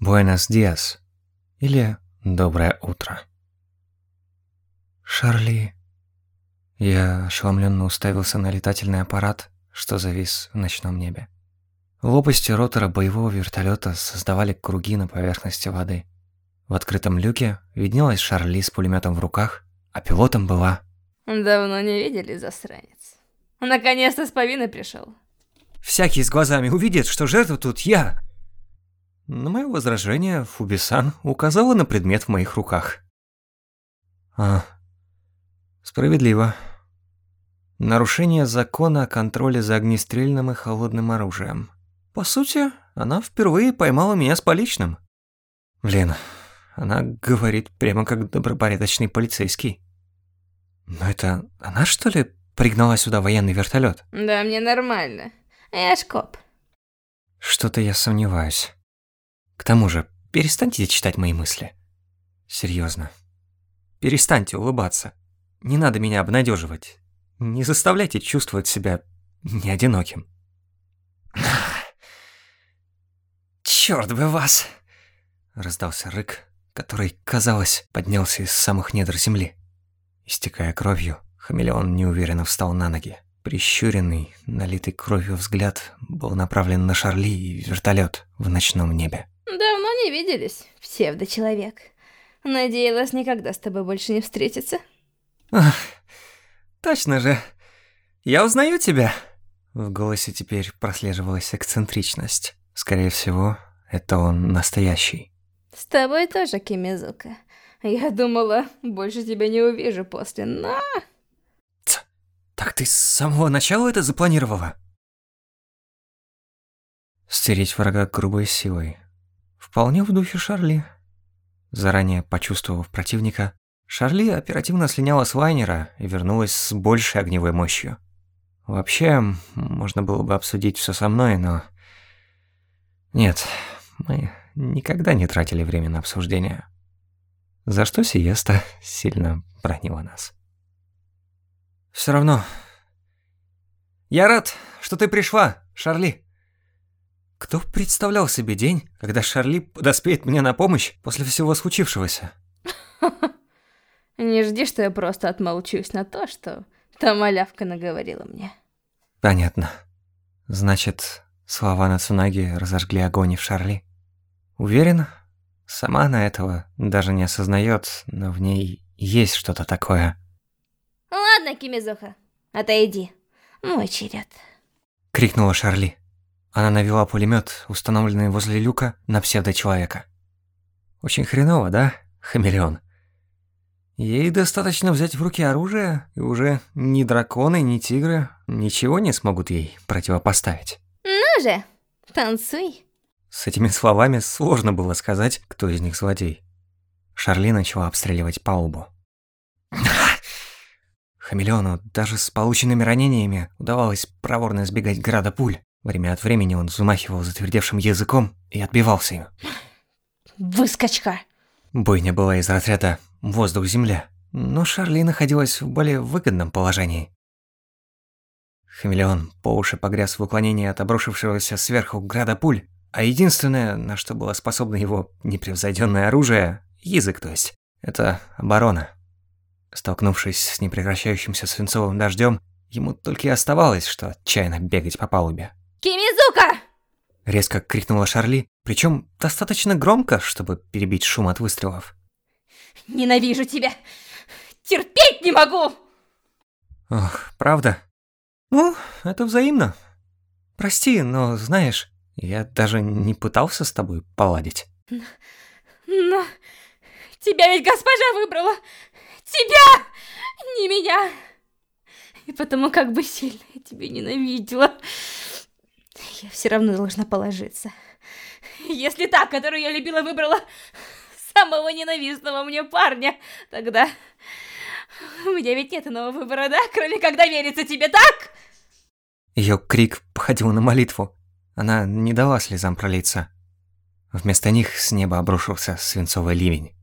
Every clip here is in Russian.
Буэнос диас или доброе утро. Шарли. Я ошеломленно уставился на летательный аппарат, что завис в ночном небе. Лопасти ротора боевого вертолета создавали круги на поверхности воды. В открытом люке виднелась Шарли с пулеметом в руках, а пилотом была... Давно не видели, засранец. Наконец-то с повинной пришел. Всякий с глазами увидит, что жертва тут я. На мое возражение Фубисан указала на предмет в моих руках. А, справедливо. Нарушение закона о контроле за огнестрельным и холодным оружием. По сути, она впервые поймала меня с поличным. Блин, она говорит прямо как добропорядочный полицейский. Но это она, что ли, пригнала сюда военный вертолет? Да, мне нормально. Я ж коп. Что-то я сомневаюсь. К тому же, перестаньте читать мои мысли. Серьезно. Перестаньте улыбаться. Не надо меня обнадеживать. Не заставляйте чувствовать себя не одиноким. Черт бы вас! Раздался рык, который, казалось, поднялся из самых недр земли. Истекая кровью, хамелеон неуверенно встал на ноги. Прищуренный, налитый кровью взгляд был направлен на Шарли и вертолет в ночном небе. Давно не виделись, псевдочеловек. Надеялась никогда с тобой больше не встретиться. Ах, точно же. Я узнаю тебя. В голосе теперь прослеживалась эксцентричность. Скорее всего, это он настоящий. С тобой тоже, Кимизука. Я думала, больше тебя не увижу после, но... Ц, так ты с самого начала это запланировала? Стереть врага грубой силой. Вполне в духе Шарли. Заранее почувствовав противника, Шарли оперативно слиняла с лайнера и вернулась с большей огневой мощью. Вообще, можно было бы обсудить все со мной, но... Нет, мы никогда не тратили время на обсуждение за что сиеста сильно бронила нас. Все равно. Я рад, что ты пришла, Шарли. Кто представлял себе день, когда Шарли подоспеет мне на помощь после всего случившегося? Не жди, что я просто отмолчусь на то, что та малявка наговорила мне. Понятно. Значит, слова Нацунаги разожгли огонь в Шарли. Уверен, Сама она этого даже не осознает, но в ней есть что-то такое. Ладно, Кимизуха, отойди. Мой черед. Крикнула Шарли. Она навела пулемет, установленный возле люка, на псевдочеловека. Очень хреново, да, хамелеон? Ей достаточно взять в руки оружие, и уже ни драконы, ни тигры ничего не смогут ей противопоставить. Ну же, танцуй. С этими словами сложно было сказать, кто из них злодей. Шарли начала обстреливать палубу. Хамелеону даже с полученными ранениями удавалось проворно избегать града пуль. Время от времени он взмахивал затвердевшим языком и отбивался им. Выскочка! Бойня была из разряда «воздух-земля», но Шарли находилась в более выгодном положении. Хамелеон по уши погряз в уклонении от обрушившегося сверху града пуль, а единственное, на что было способно его непревзойденное оружие, язык то есть, это оборона. Столкнувшись с непрекращающимся свинцовым дождем, ему только и оставалось, что отчаянно бегать по палубе. «Кимизука!» Резко крикнула Шарли, причем достаточно громко, чтобы перебить шум от выстрелов. «Ненавижу тебя! Терпеть не могу!» Ох, правда? Ну, это взаимно. Прости, но знаешь, я даже не пытался с тобой поладить. Но тебя ведь госпожа выбрала. Тебя, не меня. И потому как бы сильно я тебя ненавидела. Я все равно должна положиться. Если та, которую я любила, выбрала самого ненавистного мне парня, тогда у меня ведь нет иного выбора, да? Кроме как довериться тебе, так? Ее крик походил на молитву. Она не дала слезам пролиться. Вместо них с неба обрушился свинцовый ливень.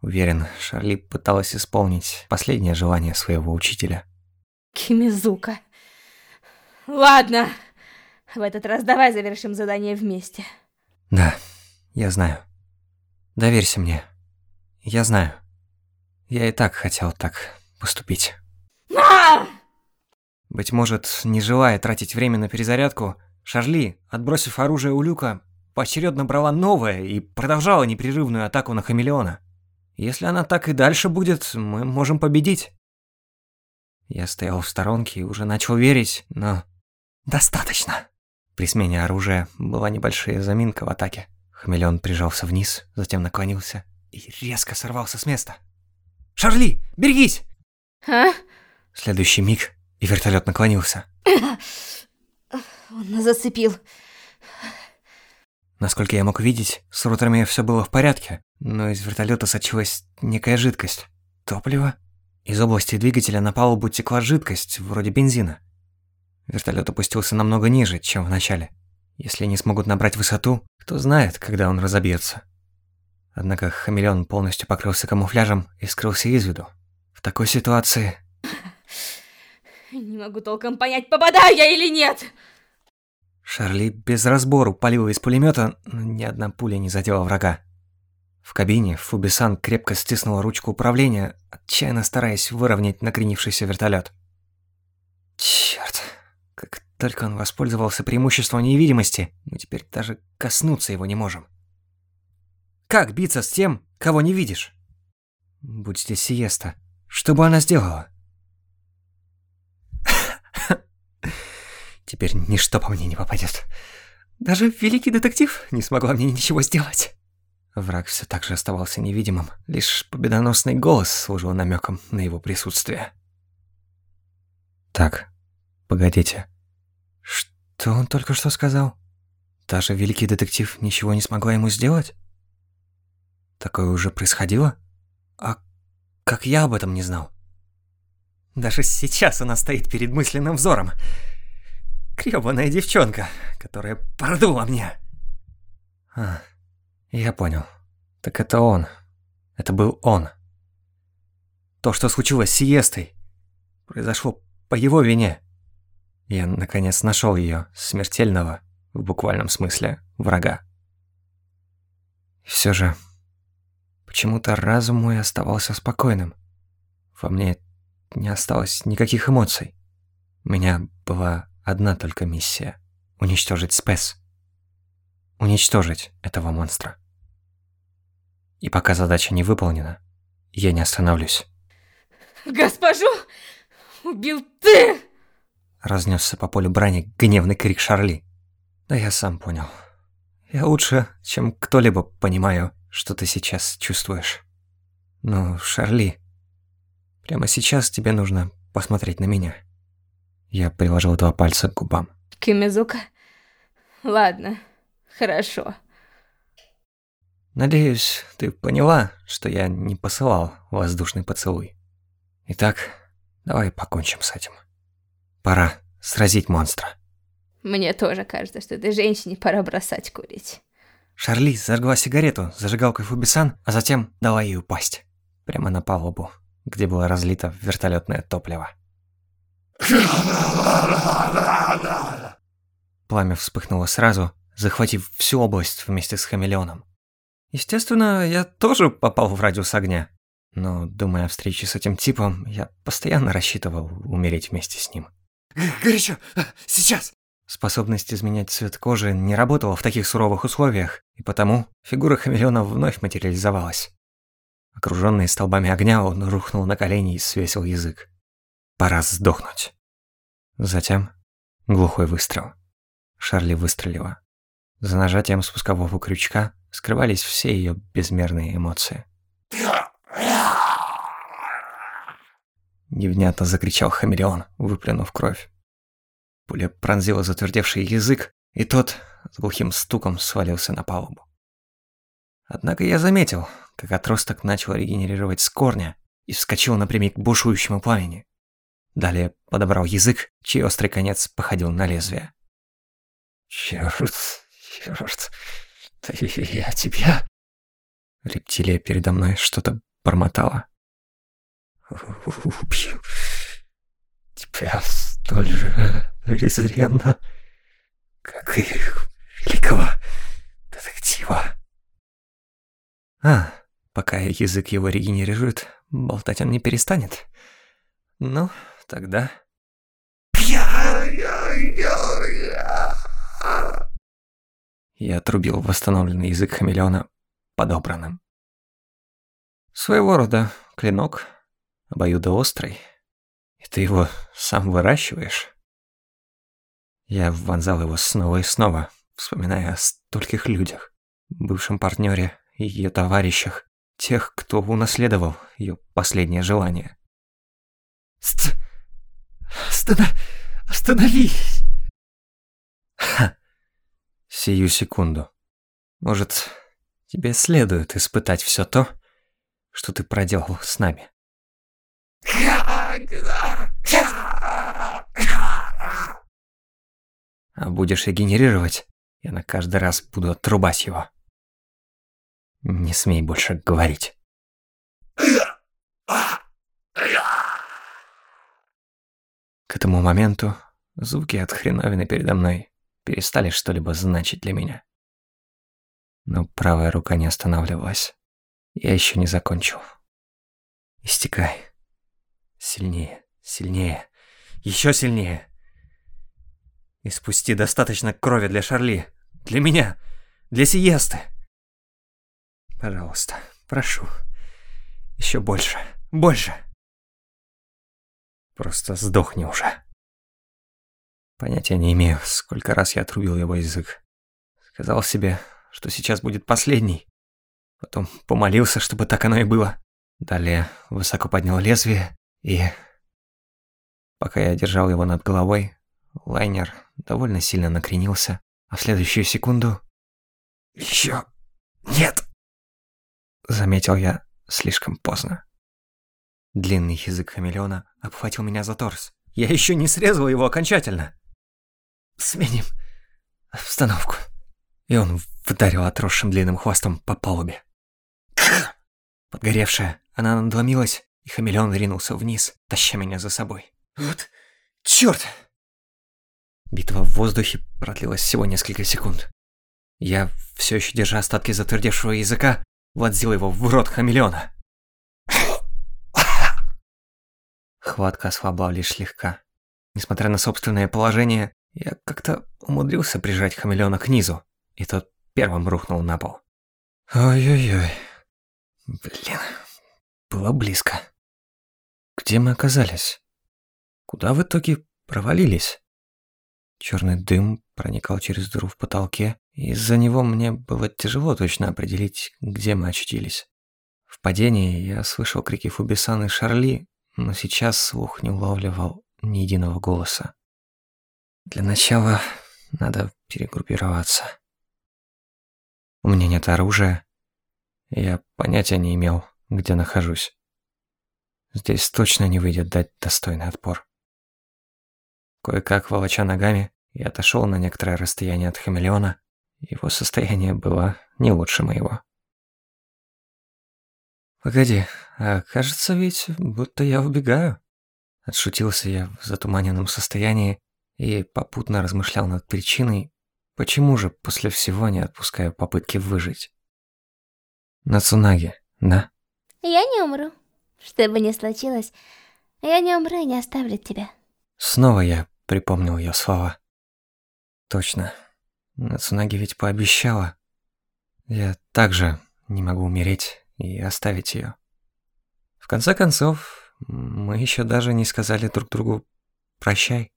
Уверен, Шарли пыталась исполнить последнее желание своего учителя. Кимизука. Ладно. В этот раз давай завершим задание вместе. Да, Я знаю. Доверься мне. Я знаю. Я и так хотел так поступить. А! Быть может, не желая тратить время на перезарядку, Шарли, отбросив оружие у люка, поочередно брала новое и продолжала непрерывную атаку на хамелеона. Если она так и дальше будет, мы можем победить. Я стоял в сторонке и уже начал верить, но... Достаточно. При смене оружия была небольшая заминка в атаке. Хамелеон прижался вниз, затем наклонился и резко сорвался с места. «Шарли, берегись!» А? Следующий миг и вертолет наклонился. Он нас зацепил. Насколько я мог видеть, с роторами все было в порядке, но из вертолета сочилась некая жидкость. Топливо? Из области двигателя на палубу текла жидкость, вроде бензина. Вертолет опустился намного ниже, чем в начале. Если не смогут набрать высоту, кто знает, когда он разобьется. Однако хамелеон полностью покрылся камуфляжем и скрылся из виду. В такой ситуации... Не могу толком понять, попадаю я или нет. Шарли без разбору палила из пулемета, но ни одна пуля не задела врага. В кабине Фубисан крепко стиснула ручку управления, отчаянно стараясь выровнять накренившийся вертолет. Черт! Только он воспользовался преимуществом невидимости, мы теперь даже коснуться его не можем. Как биться с тем, кого не видишь? Будь здесь сиеста, что бы она сделала? Теперь ничто по мне не попадет. Даже великий детектив не смогла мне ничего сделать. Враг все так же оставался невидимым, лишь победоносный голос служил намеком на его присутствие. Так, погодите. Что он только что сказал? Даже великий детектив ничего не смогла ему сделать? Такое уже происходило? А как я об этом не знал? Даже сейчас она стоит перед мысленным взором. Крёбаная девчонка, которая продула мне. А, я понял. Так это он. Это был он. То, что случилось с Сиестой, произошло по его вине. Я, наконец, нашел ее смертельного, в буквальном смысле, врага. И все же, почему-то разум мой оставался спокойным. Во мне не осталось никаких эмоций. У меня была одна только миссия — уничтожить Спес. Уничтожить этого монстра. И пока задача не выполнена, я не остановлюсь. Госпожу убил ты! Разнесся по полю брани гневный крик Шарли. Да я сам понял. Я лучше, чем кто-либо понимаю, что ты сейчас чувствуешь. Но, Шарли, прямо сейчас тебе нужно посмотреть на меня. Я приложил два пальца к губам. Кимизука? Ладно, хорошо. Надеюсь, ты поняла, что я не посылал воздушный поцелуй. Итак, давай покончим с этим. Пора сразить монстра. Мне тоже кажется, что этой женщине пора бросать курить. Шарли зажгла сигарету зажигалкой Фубисан, а затем дала ей упасть. Прямо на палубу, где было разлито вертолетное топливо. Пламя вспыхнуло сразу, захватив всю область вместе с хамелеоном. Естественно, я тоже попал в радиус огня. Но, думая о встрече с этим типом, я постоянно рассчитывал умереть вместе с ним. Горячо! Сейчас! Способность изменять цвет кожи не работала в таких суровых условиях, и потому фигура хамелеона вновь материализовалась. Окруженный столбами огня, он рухнул на колени и свесил язык. Пора сдохнуть. Затем глухой выстрел. Шарли выстрелила. За нажатием спускового крючка скрывались все ее безмерные эмоции. Невнятно закричал хамелеон, выплюнув кровь. Пуля пронзила затвердевший язык, и тот с глухим стуком свалился на палубу. Однако я заметил, как отросток начал регенерировать с корня и вскочил напрямик к бушующему пламени. Далее подобрал язык, чей острый конец походил на лезвие. Черт, черт, да я тебя... Рептилия передо мной что-то бормотала. Убью тебя столь же презренно, как и великого детектива. А, пока язык его регенерирует, болтать он не перестанет. Ну, тогда... Я отрубил восстановленный язык хамелеона подобранным. Своего рода клинок, обоюдоострый. И ты его сам выращиваешь. Я вонзал его снова и снова, вспоминая о стольких людях, бывшем партнере и ее товарищах, тех, кто унаследовал ее последнее желание. Ст... Остана... Остановись! Ха. Сию секунду. Может, тебе следует испытать все то, что ты проделал с нами. А будешь регенерировать, я на каждый раз буду отрубать его. Не смей больше говорить. К этому моменту звуки от хреновины передо мной перестали что-либо значить для меня. Но правая рука не останавливалась. Я еще не закончил. Истекай. Сильнее, сильнее, еще сильнее. И спусти достаточно крови для Шарли, для меня, для Сиесты. Пожалуйста, прошу. Еще больше, больше. Просто сдохни уже. Понятия не имею, сколько раз я отрубил его язык. Сказал себе, что сейчас будет последний. Потом помолился, чтобы так оно и было. Далее высоко поднял лезвие и... Пока я держал его над головой, лайнер довольно сильно накренился, а в следующую секунду... Еще нет! Заметил я слишком поздно. Длинный язык хамелеона обхватил меня за торс. Я еще не срезал его окончательно. Сменим обстановку. И он вдарил отросшим длинным хвостом по палубе. Подгоревшая, она надломилась, и хамелеон ринулся вниз, таща меня за собой. Вот чёрт! Битва в воздухе продлилась всего несколько секунд. Я, все еще держа остатки затвердевшего языка, вонзил его в рот хамелеона. Хватка ослабла лишь слегка. Несмотря на собственное положение, я как-то умудрился прижать хамелеона к низу, и тот первым рухнул на пол. Ой-ой-ой. Блин, было близко. Где мы оказались? Куда в итоге провалились? Черный дым проникал через дыру в потолке, и из-за него мне было тяжело точно определить, где мы очутились. В падении я слышал крики Фубисан и Шарли, но сейчас слух не улавливал ни единого голоса. Для начала надо перегруппироваться. У меня нет оружия. Я понятия не имел, где нахожусь. Здесь точно не выйдет дать достойный отпор. Кое-как волоча ногами, я отошел на некоторое расстояние от хамелеона. Его состояние было не лучше моего. «Погоди, а кажется ведь, будто я убегаю». Отшутился я в затуманенном состоянии и попутно размышлял над причиной, почему же после всего не отпускаю попытки выжить. Нацунаги, да? Я не умру. Что бы ни случилось, я не умру и не оставлю тебя. Снова я припомнил ее слова. Точно. Нацунаги ведь пообещала. Я также не могу умереть и оставить ее. В конце концов, мы еще даже не сказали друг другу «прощай».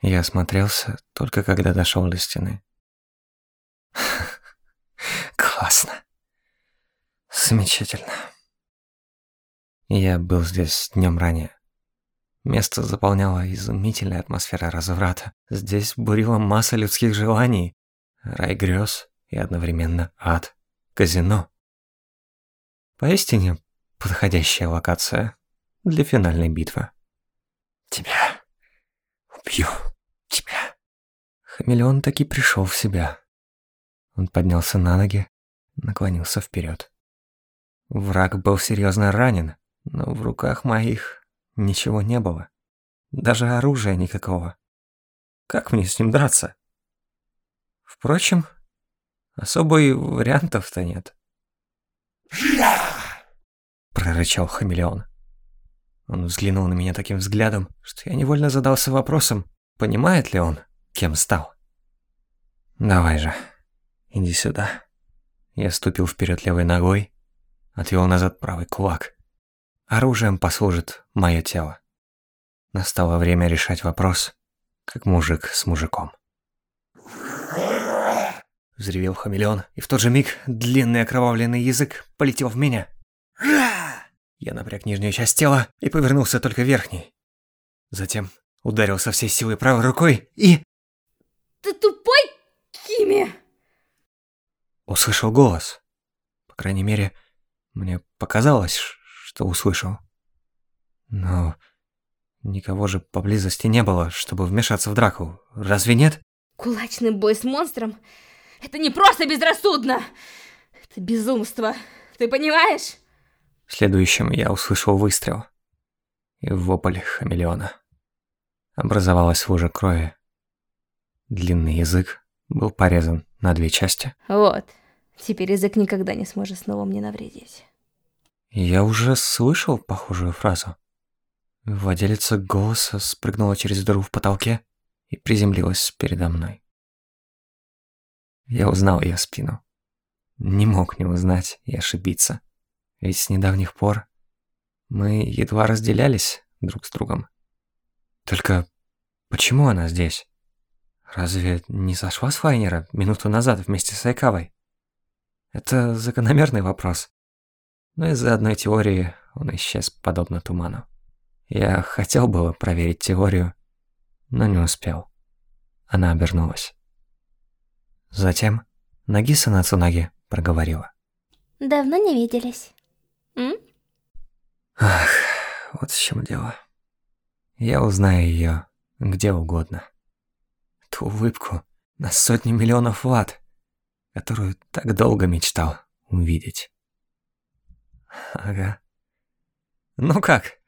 Я осмотрелся только когда дошел до стены. Классно. Замечательно. Я был здесь днем ранее. Место заполняла изумительная атмосфера разврата. Здесь бурила масса людских желаний. Рай грез и одновременно ад. Казино. Поистине подходящая локация для финальной битвы. Тебя убью. Тебя. Хамелеон таки пришел в себя. Он поднялся на ноги, наклонился вперед. Враг был серьезно ранен, но в руках моих ничего не было. Даже оружия никакого. Как мне с ним драться? Впрочем, особо и вариантов-то нет. Прорычал хамелеон. Он взглянул на меня таким взглядом, что я невольно задался вопросом, понимает ли он, кем стал. «Давай же, иди сюда». Я ступил вперед левой ногой, отвел назад правый кулак. Оружием послужит мое тело. Настало время решать вопрос, как мужик с мужиком. Взревел хамелеон, и в тот же миг длинный окровавленный язык полетел в меня. Я напряг нижнюю часть тела и повернулся только верхней. Затем ударил со всей силы правой рукой и... Ты тупой, Кими? Услышал голос. По крайней мере, мне показалось, что услышал. Но никого же поблизости не было, чтобы вмешаться в драку. Разве нет? Кулачный бой с монстром — это не просто безрассудно! Это безумство, ты понимаешь? Следующим я услышал выстрел. И вопль хамелеона. Образовалась лужа крови. Длинный язык был порезан на две части. Вот, теперь язык никогда не сможет снова мне навредить. Я уже слышал похожую фразу. Владелица голоса спрыгнула через дыру в потолке и приземлилась передо мной. Я узнал ее спину. Не мог не узнать и ошибиться. Ведь с недавних пор мы едва разделялись друг с другом. Только почему она здесь? Разве не сошла с Файнера минуту назад вместе с Айкавой? Это закономерный вопрос. Но из-за одной теории он исчез подобно туману. Я хотел было проверить теорию, но не успел. Она обернулась. Затем Нагиса Нацунаги проговорила. Давно не виделись. М? Ах, вот в чем дело. Я узнаю ее где угодно. Ту улыбку на сотни миллионов ватт, которую так долго мечтал увидеть. Ага. Ну как?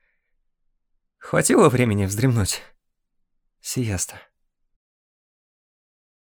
Хватило времени вздремнуть? Сиеста.